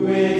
with